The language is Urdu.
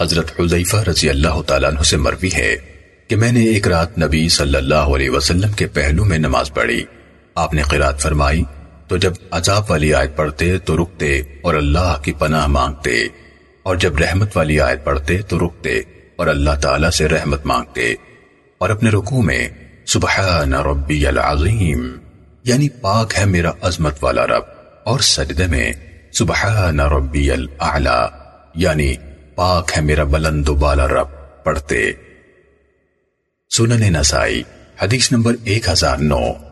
حضرت حضیفہ رضی اللہ تعالیٰ عنہ سے مروی ہے کہ میں نے ایک رات نبی صلی اللہ علیہ وسلم کے پہلو میں نماز پڑھی۔ آپ نے قرآت فرمائی، تو جب عذاب والی آیت پڑھتے تو رکتے اور اللہ کی پناہ مانگتے۔ اور جب رحمت والی آیت پڑھتے تو رکتے اور اللہ تعالیٰ سے رحمت مانگتے۔ اور اپنے رکوع میں، سبحان ربی العظیم یعنی پاک ہے میرا عظمت والا رب۔ اور سجدے میں، سبحان ربی الاعلی یعنی پاک ہے میرا بلند و بالا رب، پڑھتے۔ سنن نسائی، حدیث نمبر ایک ہزار نو۔